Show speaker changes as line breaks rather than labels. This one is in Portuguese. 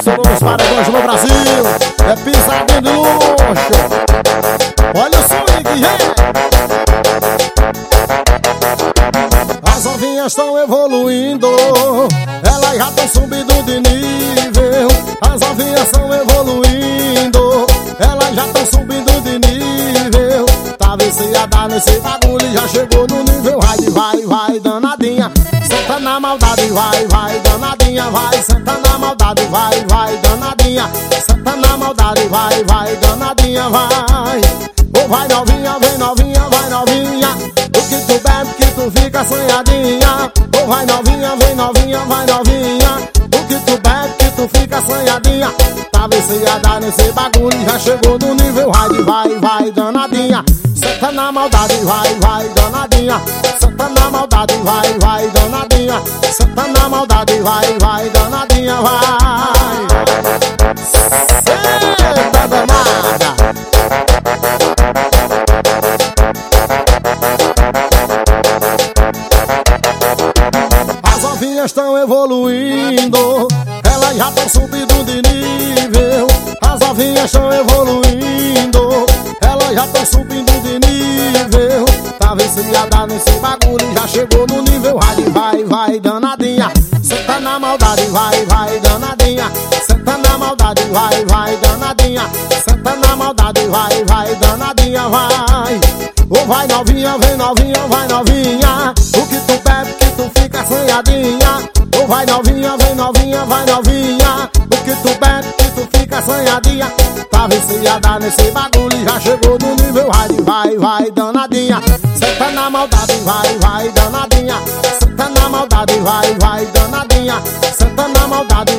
começando nos paredões no Brasil. É pisadinho de luxo. Olha o swing, As novinhas estão evoluindo. Elas já estão subindo de nível. As novinhas estão evoluindo. Elas já estão subindo de nível. Tá viciada nesse bagulho. Já chegou no nível. Vai, vai, vai, danadinha. Senta na maldade, vai, vai, danadinha, vai, senta na maldade, vai, vai, danadinha, senta na maldade, vai, vai, danadinha, vai. Ou vai novinha, vem novinha, vai novinha, o que tu bebe que tu fica sonhadinha. Ou vai novinha, vem novinha, vai novinha, o que tu bebe que tu fica sonhadinha. Tá viciada nesse bagulho, já chegou no nível hard, vai, vai, danadinha. Senta na maldade, vai, vai, danadinha. Senta na maldade, vai, vai, danadinha. Senta na maldade, vai, vai, danadinha, vai. Novinhas estão evoluindo, elas já estão subindo de nível. As novinhas estão evoluindo, elas já estão subindo de nível. Tá viciada nesse bagulho, já chegou no nível hard. Vai, vai, danadinha. Senta na maldade, vai, vai, danadinha. Senta na maldade, vai, vai, danadinha. Senta na maldade, vai, vai, danadinha, vai. Ou vai novinha, vem novinha, vai novinha assanhadinha. Ou vai novinha, vem novinha, vai novinha. O que tu bebe, que tu fica assanhadinha. Tá viciada nesse bagulho, já chegou no nível vai Vai, vai, danadinha. Senta na maldade, vai, vai, danadinha. Senta na maldade, vai, vai, danadinha. Senta na maldade.